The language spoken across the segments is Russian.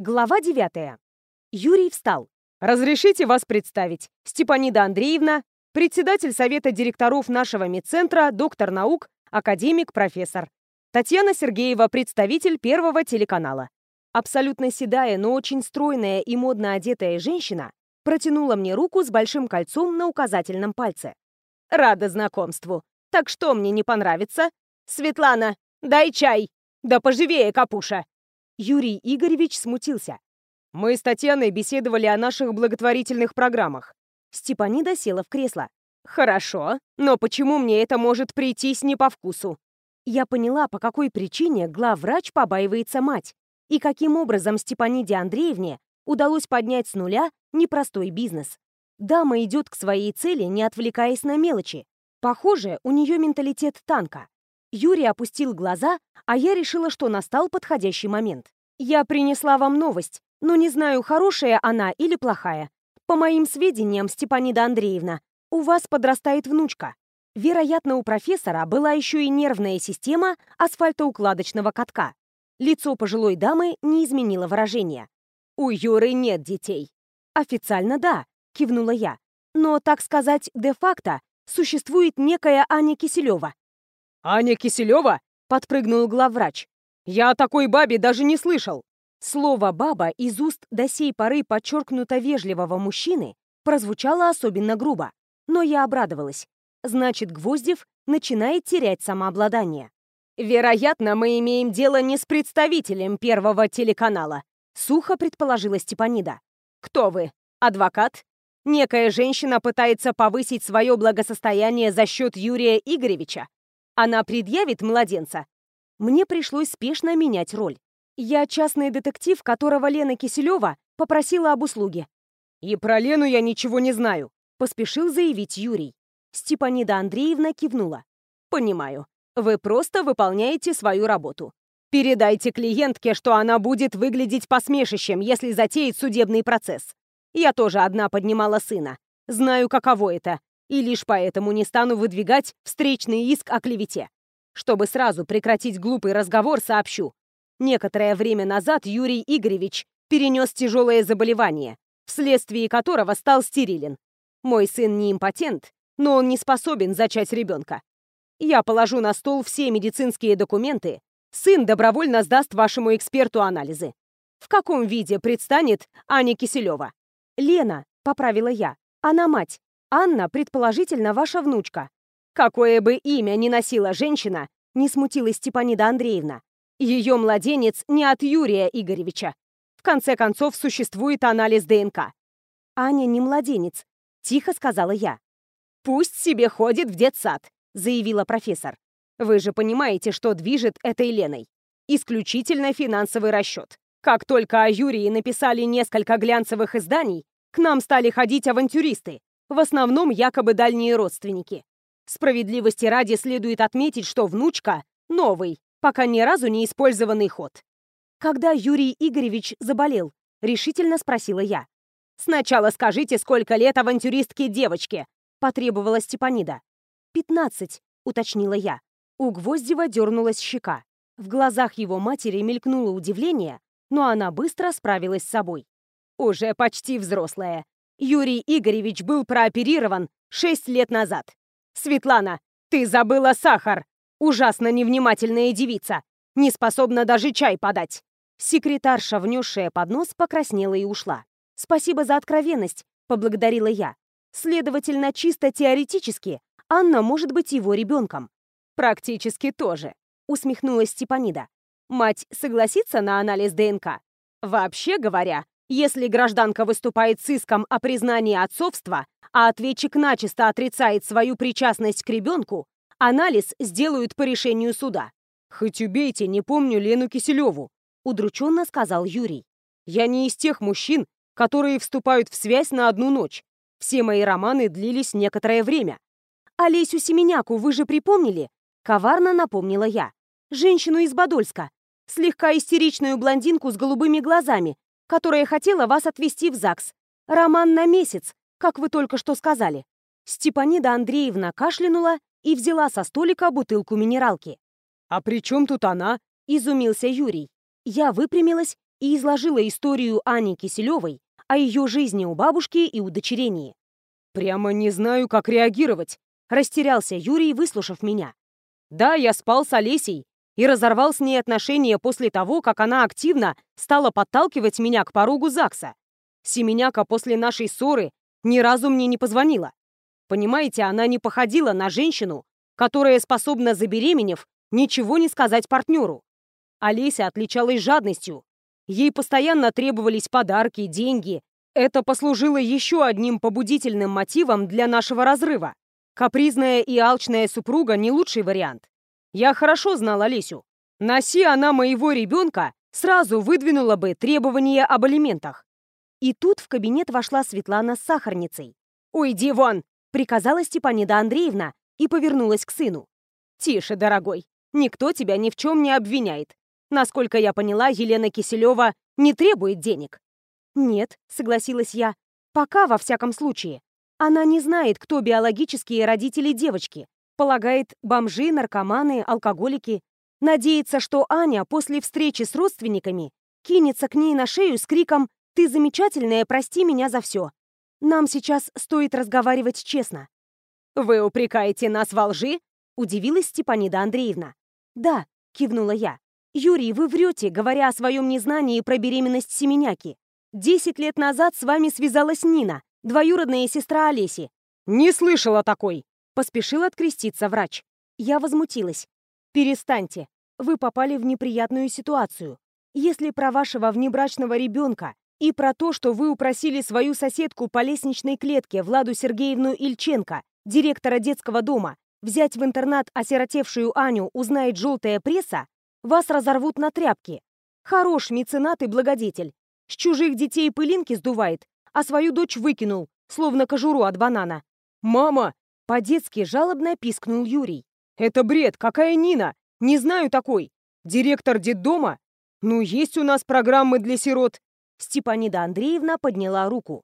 Глава 9. Юрий встал. «Разрешите вас представить. Степанида Андреевна, председатель совета директоров нашего медцентра, доктор наук, академик, профессор. Татьяна Сергеева, представитель Первого телеканала». Абсолютно седая, но очень стройная и модно одетая женщина протянула мне руку с большим кольцом на указательном пальце. «Рада знакомству. Так что мне не понравится? Светлана, дай чай! Да поживее, капуша!» Юрий Игоревич смутился. «Мы с Татьяной беседовали о наших благотворительных программах». Степанида села в кресло. «Хорошо, но почему мне это может прийтись не по вкусу?» Я поняла, по какой причине главврач побаивается мать, и каким образом Степаниде Андреевне удалось поднять с нуля непростой бизнес. Дама идет к своей цели, не отвлекаясь на мелочи. Похоже, у нее менталитет танка. Юрий опустил глаза, а я решила, что настал подходящий момент. «Я принесла вам новость, но не знаю, хорошая она или плохая. По моим сведениям, Степанида Андреевна, у вас подрастает внучка. Вероятно, у профессора была еще и нервная система асфальтоукладочного катка. Лицо пожилой дамы не изменило выражения. «У Юры нет детей». «Официально да», — кивнула я. «Но, так сказать, де-факто существует некая Аня Киселева, «Аня Киселева?» — подпрыгнул главврач. «Я о такой бабе даже не слышал!» Слово «баба» из уст до сей поры подчеркнуто вежливого мужчины прозвучало особенно грубо. Но я обрадовалась. Значит, Гвоздев начинает терять самообладание. «Вероятно, мы имеем дело не с представителем Первого телеканала», сухо предположила Степанида. «Кто вы? Адвокат? Некая женщина пытается повысить свое благосостояние за счет Юрия Игоревича? Она предъявит младенца. Мне пришлось спешно менять роль. Я частный детектив, которого Лена Киселева попросила об услуге. «И про Лену я ничего не знаю», — поспешил заявить Юрий. Степанида Андреевна кивнула. «Понимаю. Вы просто выполняете свою работу. Передайте клиентке, что она будет выглядеть посмешищем, если затеет судебный процесс. Я тоже одна поднимала сына. Знаю, каково это и лишь поэтому не стану выдвигать встречный иск о клевете. Чтобы сразу прекратить глупый разговор, сообщу. Некоторое время назад Юрий Игоревич перенес тяжелое заболевание, вследствие которого стал стерилен. Мой сын не импотент, но он не способен зачать ребенка. Я положу на стол все медицинские документы, сын добровольно сдаст вашему эксперту анализы. В каком виде предстанет Аня Киселева? Лена, поправила я, она мать. Анна, предположительно, ваша внучка. Какое бы имя ни носила женщина, не смутилась Степанида Андреевна, ее младенец не от Юрия Игоревича. В конце концов, существует анализ ДНК. Аня не младенец, тихо сказала я. Пусть себе ходит в детсад, заявила профессор. Вы же понимаете, что движет этой Леной. Исключительно финансовый расчет. Как только о Юрии написали несколько глянцевых изданий, к нам стали ходить авантюристы, в основном якобы дальние родственники. Справедливости ради следует отметить, что внучка — новый, пока ни разу не использованный ход. «Когда Юрий Игоревич заболел?» — решительно спросила я. «Сначала скажите, сколько лет авантюристке девочке?» — потребовала Степанида. «Пятнадцать», — уточнила я. У Гвоздева дернулась щека. В глазах его матери мелькнуло удивление, но она быстро справилась с собой. «Уже почти взрослая. Юрий Игоревич был прооперирован шесть лет назад. Светлана, ты забыла сахар. Ужасно невнимательная девица. Не способна даже чай подать. Секретарша, внесшая поднос, покраснела и ушла. «Спасибо за откровенность», — поблагодарила я. «Следовательно, чисто теоретически, Анна может быть его ребенком». «Практически тоже», — усмехнулась Степанида. «Мать согласится на анализ ДНК? Вообще говоря, если гражданка выступает с иском о признании отцовства, а ответчик начисто отрицает свою причастность к ребенку, анализ сделают по решению суда. «Хоть убейте, не помню Лену Киселеву», — удрученно сказал Юрий. «Я не из тех мужчин, которые вступают в связь на одну ночь. Все мои романы длились некоторое время». «Олесю Семеняку вы же припомнили?» — коварно напомнила я. «Женщину из Подольска. Слегка истеричную блондинку с голубыми глазами, которая хотела вас отвезти в ЗАГС. Роман на месяц, как вы только что сказали». Степанида Андреевна кашлянула и взяла со столика бутылку минералки. «А при чем тут она?» — изумился Юрий. Я выпрямилась и изложила историю Ани Киселевой о ее жизни у бабушки и удочерении. «Прямо не знаю, как реагировать», — растерялся Юрий, выслушав меня. «Да, я спал с Олесей и разорвал с ней отношения после того, как она активно стала подталкивать меня к порогу ЗАГСа. Семеняка после нашей ссоры ни разу мне не позвонила. Понимаете, она не походила на женщину, которая способна, забеременев, ничего не сказать партнеру. Олеся отличалась жадностью. Ей постоянно требовались подарки, деньги. Это послужило еще одним побудительным мотивом для нашего разрыва. Капризная и алчная супруга не лучший вариант. Я хорошо знал Олесю. Носи она моего ребенка, сразу выдвинула бы требования об алиментах. И тут в кабинет вошла Светлана с сахарницей. «Уйди вон!» — приказала Степанида Андреевна и повернулась к сыну. «Тише, дорогой. Никто тебя ни в чем не обвиняет. Насколько я поняла, Елена Киселева не требует денег». «Нет», — согласилась я. «Пока, во всяком случае. Она не знает, кто биологические родители девочки. Полагает, бомжи, наркоманы, алкоголики. Надеется, что Аня после встречи с родственниками кинется к ней на шею с криком «Ты замечательная, прости меня за все». Нам сейчас стоит разговаривать честно». «Вы упрекаете нас во лжи?» — удивилась Степанида Андреевна. «Да», — кивнула я. «Юрий, вы врете, говоря о своем незнании про беременность Семеняки. Десять лет назад с вами связалась Нина, двоюродная сестра Олеси». «Не слышала такой!» — поспешил откреститься врач. Я возмутилась. «Перестаньте. Вы попали в неприятную ситуацию. Если про вашего внебрачного ребенка и про то, что вы упросили свою соседку по лестничной клетке Владу Сергеевну Ильченко, директора детского дома, взять в интернат осиротевшую Аню, узнает желтая пресса, вас разорвут на тряпки. Хорош меценат и благодетель. С чужих детей пылинки сдувает, а свою дочь выкинул, словно кожуру от банана. «Мама!» — по-детски жалобно пискнул Юрий. «Это бред! Какая Нина? Не знаю такой! Директор детдома? Ну, есть у нас программы для сирот. Степанида Андреевна подняла руку.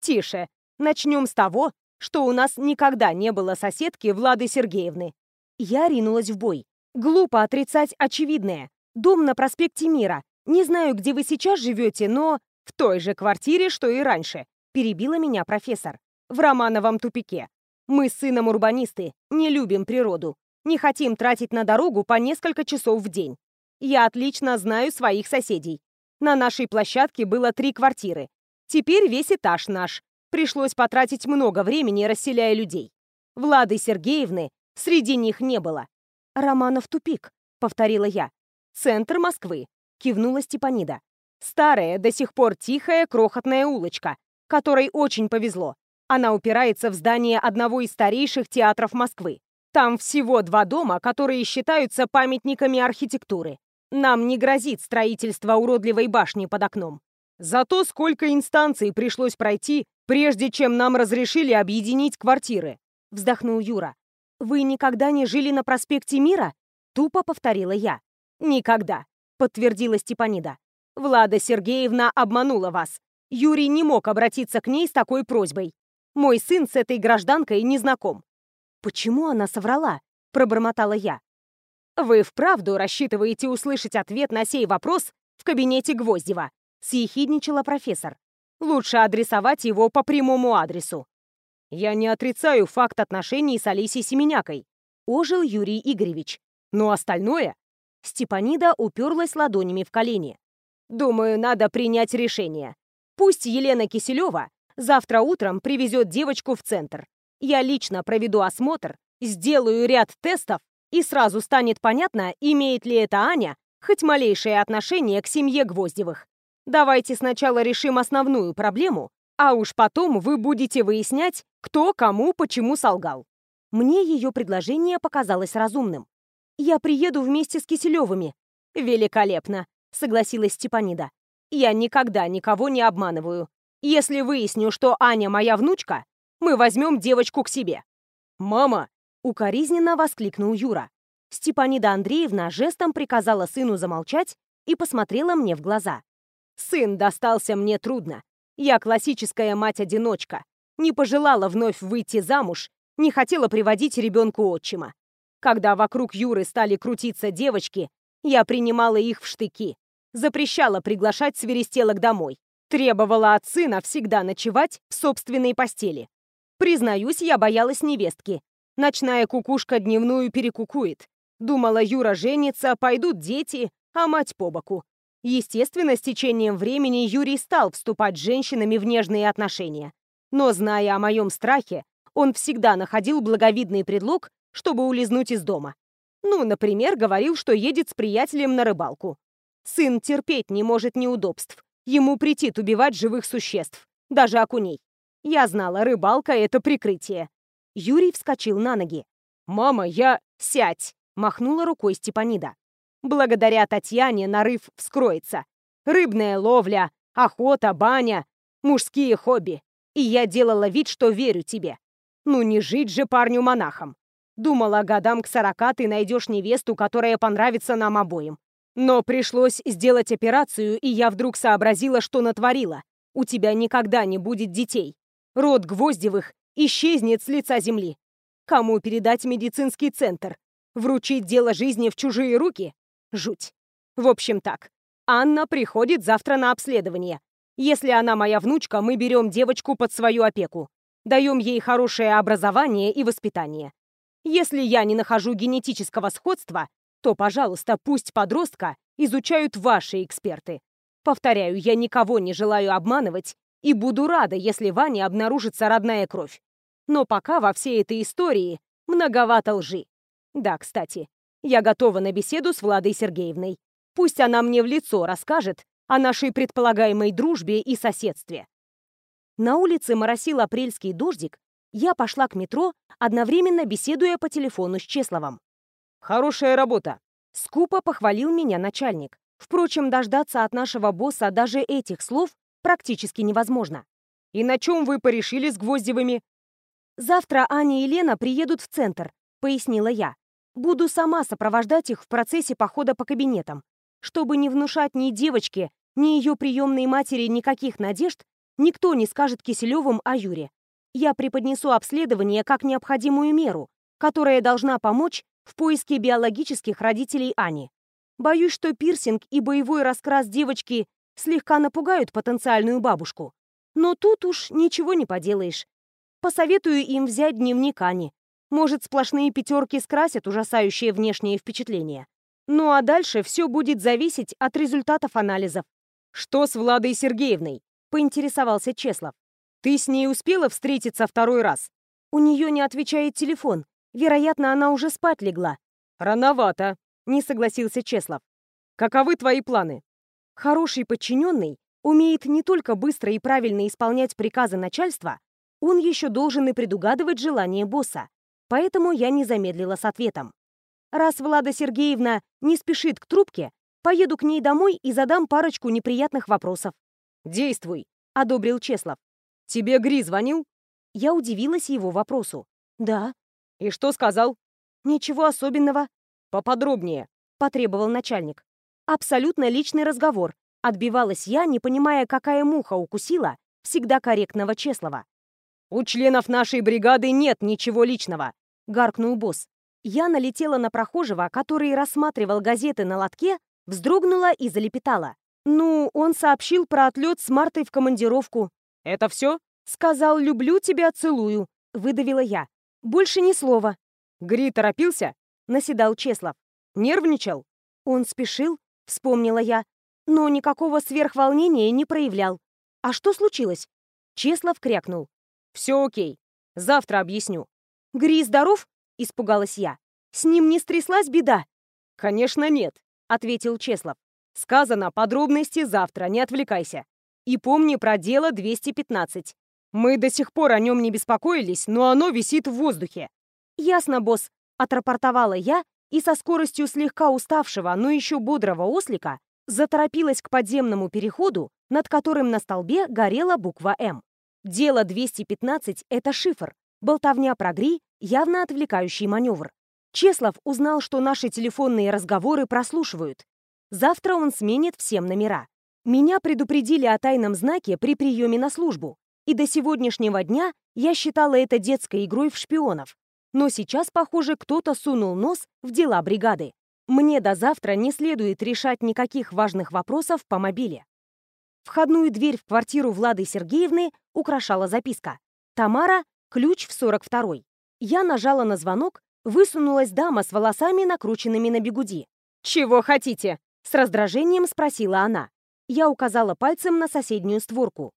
«Тише. Начнем с того, что у нас никогда не было соседки Влады Сергеевны». Я ринулась в бой. Глупо отрицать очевидное. Дом на проспекте Мира. Не знаю, где вы сейчас живете, но... В той же квартире, что и раньше. Перебила меня профессор. В Романовом тупике. Мы с сыном урбанисты, не любим природу. Не хотим тратить на дорогу по несколько часов в день. Я отлично знаю своих соседей. На нашей площадке было три квартиры. Теперь весь этаж наш. Пришлось потратить много времени, расселяя людей. Влады Сергеевны среди них не было. «Романов тупик», — повторила я. «Центр Москвы», — кивнула Степанида. «Старая, до сих пор тихая, крохотная улочка, которой очень повезло. Она упирается в здание одного из старейших театров Москвы. Там всего два дома, которые считаются памятниками архитектуры. Нам не грозит строительство уродливой башни под окном. Зато сколько инстанций пришлось пройти, прежде чем нам разрешили объединить квартиры», — вздохнул Юра. «Вы никогда не жили на проспекте Мира?» — тупо повторила я. «Никогда», — подтвердила Степанида. «Влада Сергеевна обманула вас. Юрий не мог обратиться к ней с такой просьбой. Мой сын с этой гражданкой не знаком». «Почему она соврала?» — пробормотала я. «Вы вправду рассчитываете услышать ответ на сей вопрос в кабинете Гвоздева?» — съехидничала профессор. «Лучше адресовать его по прямому адресу». «Я не отрицаю факт отношений с Алисей Семенякой», — ожил Юрий Игоревич. «Но остальное...» Степанида уперлась ладонями в колени. «Думаю, надо принять решение. Пусть Елена Киселева завтра утром привезет девочку в центр. Я лично проведу осмотр, сделаю ряд тестов и сразу станет понятно, имеет ли эта Аня хоть малейшее отношение к семье Гвоздевых. Давайте сначала решим основную проблему, а уж потом вы будете выяснять, кто кому почему солгал. Мне ее предложение показалось разумным. Я приеду вместе с Киселевыми. Великолепно, согласилась Степанида. Я никогда никого не обманываю. Если выясню, что Аня моя внучка, мы возьмем девочку к себе. Мама, Укоризненно воскликнул Юра. Степанида Андреевна жестом приказала сыну замолчать и посмотрела мне в глаза. «Сын достался мне трудно. Я классическая мать-одиночка. Не пожелала вновь выйти замуж, не хотела приводить ребенку отчима. Когда вокруг Юры стали крутиться девочки, я принимала их в штыки. запрещала приглашать свиристелок домой. Требовала от сына всегда ночевать в собственной постели. Признаюсь, я боялась невестки. Ночная кукушка дневную перекукует. Думала, Юра женится, пойдут дети, а мать по боку. Естественно, с течением времени Юрий стал вступать с женщинами в нежные отношения. Но, зная о моем страхе, он всегда находил благовидный предлог, чтобы улизнуть из дома. Ну, например, говорил, что едет с приятелем на рыбалку. Сын терпеть не может неудобств. Ему претит убивать живых существ, даже окуней. Я знала, рыбалка — это прикрытие. Юрий вскочил на ноги. «Мама, я...» «Сядь!» — махнула рукой Степанида. «Благодаря Татьяне нарыв вскроется. Рыбная ловля, охота, баня, мужские хобби. И я делала вид, что верю тебе. Ну не жить же парню монахом. Думала, годам к сорока ты найдешь невесту, которая понравится нам обоим. Но пришлось сделать операцию, и я вдруг сообразила, что натворила. У тебя никогда не будет детей. Род Гвоздевых исчезнет с лица земли. Кому передать медицинский центр? Вручить дело жизни в чужие руки? Жуть. В общем так, Анна приходит завтра на обследование. Если она моя внучка, мы берем девочку под свою опеку. Даем ей хорошее образование и воспитание. Если я не нахожу генетического сходства, то, пожалуйста, пусть подростка изучают ваши эксперты. Повторяю, я никого не желаю обманывать и буду рада, если Ване обнаружится родная кровь. Но пока во всей этой истории многовато лжи. Да, кстати, я готова на беседу с Владой Сергеевной. Пусть она мне в лицо расскажет о нашей предполагаемой дружбе и соседстве. На улице моросил апрельский дождик, я пошла к метро, одновременно беседуя по телефону с Чесловым. «Хорошая работа!» Скупо похвалил меня начальник. Впрочем, дождаться от нашего босса даже этих слов практически невозможно. «И на чем вы порешили с Гвоздевыми?» «Завтра Аня и Лена приедут в центр», — пояснила я. «Буду сама сопровождать их в процессе похода по кабинетам. Чтобы не внушать ни девочке, ни ее приемной матери никаких надежд, никто не скажет Киселевым о Юре. Я преподнесу обследование как необходимую меру, которая должна помочь в поиске биологических родителей Ани. Боюсь, что пирсинг и боевой раскрас девочки слегка напугают потенциальную бабушку. Но тут уж ничего не поделаешь. Посоветую им взять дневник Ани. Может, сплошные пятерки скрасят ужасающее внешнее впечатление. Ну а дальше все будет зависеть от результатов анализов. «Что с Владой Сергеевной?» — поинтересовался Чеслов. «Ты с ней успела встретиться второй раз?» «У нее не отвечает телефон. Вероятно, она уже спать легла». «Рановато», — не согласился Чеслов. «Каковы твои планы?» Хороший подчиненный умеет не только быстро и правильно исполнять приказы начальства, он еще должен и предугадывать желания босса. Поэтому я не замедлила с ответом. Раз Влада Сергеевна не спешит к трубке, поеду к ней домой и задам парочку неприятных вопросов. «Действуй», — одобрил Чеслов. «Тебе Гри звонил?» Я удивилась его вопросу. «Да». «И что сказал?» «Ничего особенного». «Поподробнее», — потребовал начальник. Абсолютно личный разговор. Отбивалась я, не понимая, какая муха укусила всегда корректного Чеслова. «У членов нашей бригады нет ничего личного», — гаркнул босс. Я налетела на прохожего, который рассматривал газеты на лотке, вздрогнула и залепетала. «Ну, он сообщил про отлет с Мартой в командировку». «Это все?» «Сказал, люблю тебя, целую», — выдавила я. «Больше ни слова». «Гри торопился?» — наседал Чеслов. «Нервничал?» Он спешил, — вспомнила я. Но никакого сверхволнения не проявлял. А что случилось? Чеслов крякнул. «Все окей. Завтра объясню». «Гри здоров?» — испугалась я. «С ним не стряслась беда?» «Конечно нет», — ответил Чеслов. «Сказано подробности завтра, не отвлекайся. И помни про дело 215. Мы до сих пор о нем не беспокоились, но оно висит в воздухе». «Ясно, босс», — отрапортовала я и со скоростью слегка уставшего, но еще бодрого ослика заторопилась к подземному переходу, над которым на столбе горела буква «М». Дело 215 — это шифр, болтовня про Гри — явно отвлекающий маневр. Чеслов узнал, что наши телефонные разговоры прослушивают. Завтра он сменит всем номера. Меня предупредили о тайном знаке при приеме на службу, и до сегодняшнего дня я считала это детской игрой в шпионов. Но сейчас, похоже, кто-то сунул нос в дела бригады. Мне до завтра не следует решать никаких важных вопросов по мобиле. Входную дверь в квартиру Влады Сергеевны украшала записка. «Тамара, ключ в 42-й». Я нажала на звонок, высунулась дама с волосами, накрученными на бегуди. «Чего хотите?» — с раздражением спросила она. Я указала пальцем на соседнюю створку.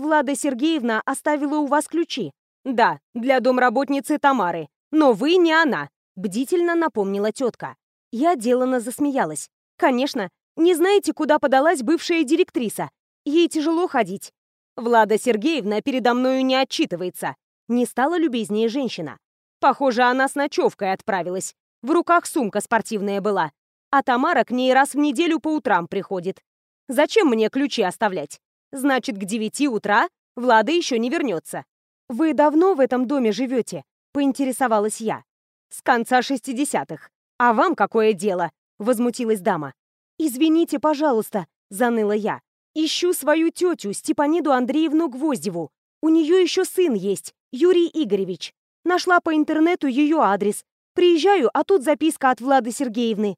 «Влада Сергеевна оставила у вас ключи». «Да, для домработницы Тамары. Но вы не она», — бдительно напомнила тетка. Я делано засмеялась. «Конечно, не знаете, куда подалась бывшая директриса? Ей тяжело ходить». «Влада Сергеевна передо мною не отчитывается», — не стала любезнее женщина. «Похоже, она с ночевкой отправилась. В руках сумка спортивная была. А Тамара к ней раз в неделю по утрам приходит. Зачем мне ключи оставлять? Значит, к девяти утра Влада еще не вернется. «Вы давно в этом доме живете?» — поинтересовалась я. «С конца шестидесятых. А вам какое дело?» — возмутилась дама. «Извините, пожалуйста», — заныла я. «Ищу свою тетю, Степаниду Андреевну Гвоздеву. У нее еще сын есть, Юрий Игоревич. Нашла по интернету ее адрес. Приезжаю, а тут записка от Влады Сергеевны.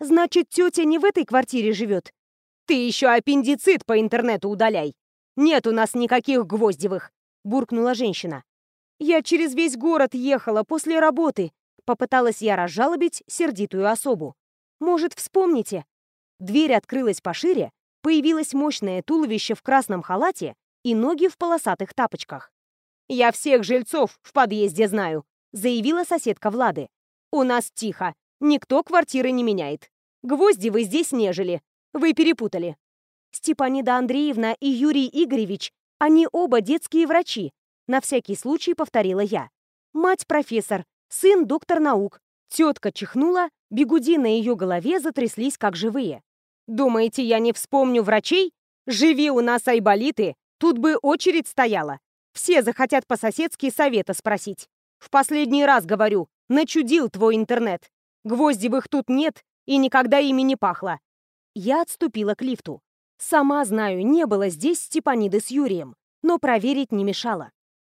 Значит, тетя не в этой квартире живет?» Ты еще аппендицит по интернету удаляй. Нет у нас никаких Гвоздевых, буркнула женщина. Я через весь город ехала после работы. Попыталась я разжалобить сердитую особу. Может, вспомните? Дверь открылась пошире, появилось мощное туловище в красном халате и ноги в полосатых тапочках. «Я всех жильцов в подъезде знаю», — заявила соседка Влады. «У нас тихо, никто квартиры не меняет. Гвозди вы здесь нежели, вы перепутали. Степанида Андреевна и Юрий Игоревич, они оба детские врачи. На всякий случай повторила я. Мать профессор, сын доктор наук. Тетка чихнула, бегуди на ее голове затряслись как живые. Думаете, я не вспомню врачей? Живи у нас айболиты, тут бы очередь стояла. Все захотят по-соседски совета спросить. В последний раз говорю, начудил твой интернет. Гвоздевых тут нет и никогда ими не пахло. Я отступила к лифту. Сама знаю, не было здесь Степаниды с Юрием, но проверить не мешало.